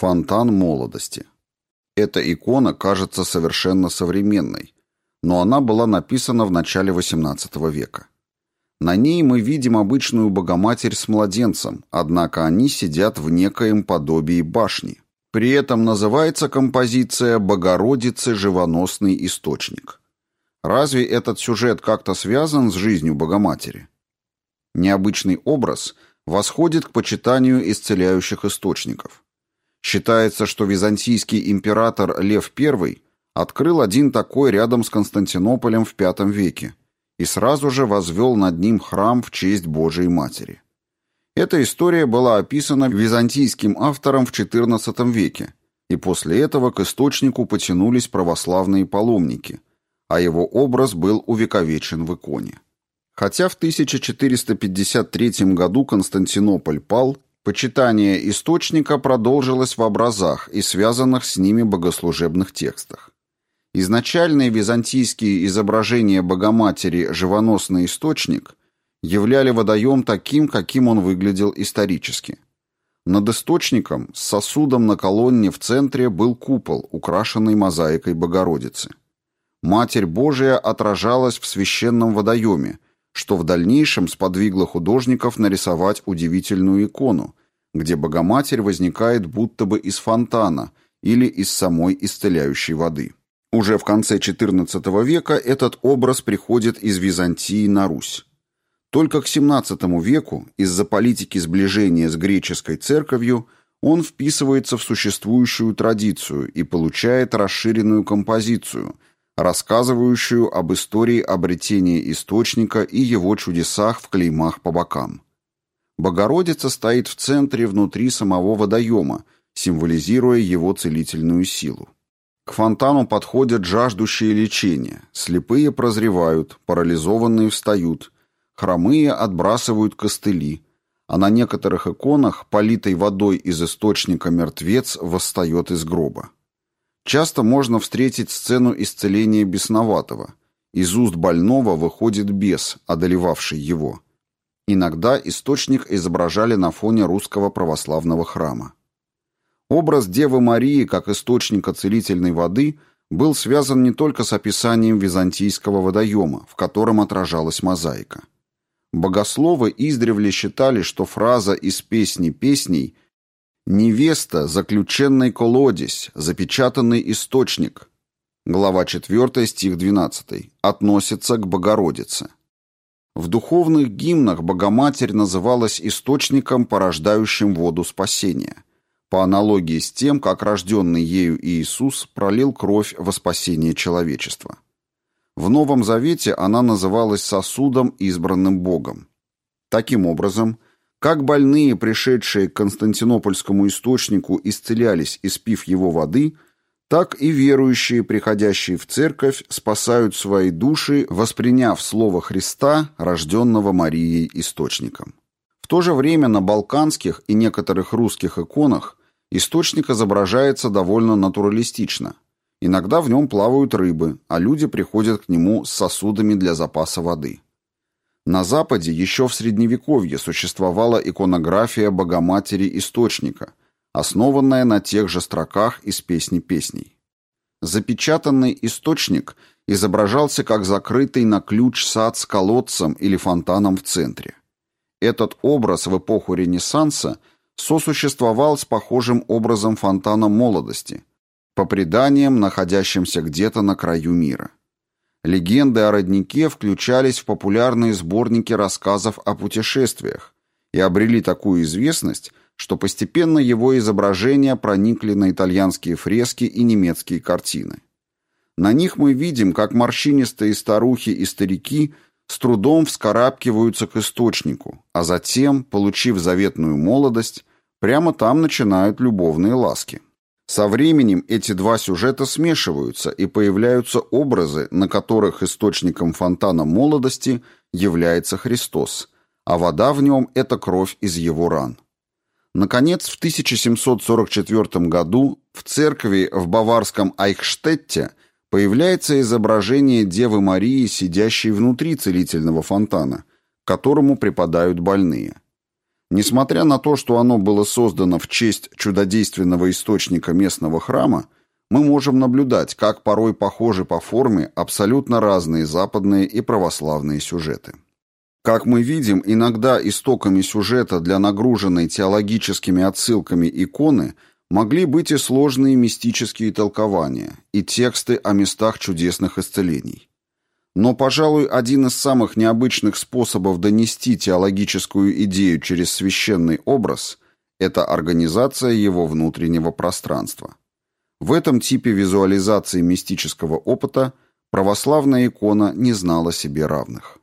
Фонтан молодости. Эта икона кажется совершенно современной, но она была написана в начале XVIII века. На ней мы видим обычную Богоматерь с младенцем, однако они сидят в некоем подобии башни. При этом называется композиция «Богородицы живоносный источник». Разве этот сюжет как-то связан с жизнью Богоматери? Необычный образ восходит к почитанию исцеляющих источников. Считается, что византийский император Лев I открыл один такой рядом с Константинополем в V веке – и сразу же возвел над ним храм в честь Божией Матери. Эта история была описана византийским автором в XIV веке, и после этого к источнику потянулись православные паломники, а его образ был увековечен в иконе. Хотя в 1453 году Константинополь пал, почитание источника продолжилось в образах и связанных с ними богослужебных текстах. Изначальные византийские изображения Богоматери «Живоносный источник» являли водоем таким, каким он выглядел исторически. Над источником с сосудом на колонне в центре был купол, украшенный мозаикой Богородицы. Матерь Божия отражалась в священном водоеме, что в дальнейшем сподвигло художников нарисовать удивительную икону, где Богоматерь возникает будто бы из фонтана или из самой исцеляющей воды. Уже в конце XIV века этот образ приходит из Византии на Русь. Только к XVII веку, из-за политики сближения с греческой церковью, он вписывается в существующую традицию и получает расширенную композицию, рассказывающую об истории обретения источника и его чудесах в клеймах по бокам. Богородица стоит в центре внутри самого водоема, символизируя его целительную силу. К фонтану подходят жаждущие лечения, слепые прозревают, парализованные встают, хромые отбрасывают костыли, а на некоторых иконах, политой водой из источника мертвец восстает из гроба. Часто можно встретить сцену исцеления бесноватого. Из уст больного выходит бес, одолевавший его. Иногда источник изображали на фоне русского православного храма. Образ Девы Марии как источника целительной воды был связан не только с описанием византийского водоема, в котором отражалась мозаика. Богословы издревле считали, что фраза из «Песни песней» «Невеста, заключенный колодец, запечатанный источник» глава 4, стих 12, относится к Богородице. В духовных гимнах Богоматерь называлась источником, порождающим воду спасения – по аналогии с тем, как рожденный ею Иисус пролил кровь во спасение человечества. В Новом Завете она называлась сосудом, избранным Богом. Таким образом, как больные, пришедшие к Константинопольскому источнику, исцелялись, испив его воды, так и верующие, приходящие в церковь, спасают свои души, восприняв Слово Христа, рожденного Марией источником. В то же время на балканских и некоторых русских иконах Источник изображается довольно натуралистично. Иногда в нем плавают рыбы, а люди приходят к нему с сосудами для запаса воды. На Западе еще в Средневековье существовала иконография Богоматери Источника, основанная на тех же строках из «Песни песней». Запечатанный источник изображался как закрытый на ключ сад с колодцем или фонтаном в центре. Этот образ в эпоху Ренессанса – сосуществовал с похожим образом фонтана молодости, по преданиям, находящимся где-то на краю мира. Легенды о роднике включались в популярные сборники рассказов о путешествиях и обрели такую известность, что постепенно его изображения проникли на итальянские фрески и немецкие картины. На них мы видим, как морщинистые старухи и старики с трудом вскарабкиваются к источнику, а затем, получив заветную молодость, Прямо там начинают любовные ласки. Со временем эти два сюжета смешиваются и появляются образы, на которых источником фонтана молодости является Христос, а вода в нем – это кровь из его ран. Наконец, в 1744 году в церкви в баварском Айхштетте появляется изображение Девы Марии, сидящей внутри целительного фонтана, к которому припадают больные. Несмотря на то, что оно было создано в честь чудодейственного источника местного храма, мы можем наблюдать, как порой похожи по форме абсолютно разные западные и православные сюжеты. Как мы видим, иногда истоками сюжета для нагруженной теологическими отсылками иконы могли быть и сложные мистические толкования, и тексты о местах чудесных исцелений. Но, пожалуй, один из самых необычных способов донести теологическую идею через священный образ – это организация его внутреннего пространства. В этом типе визуализации мистического опыта православная икона не знала себе равных.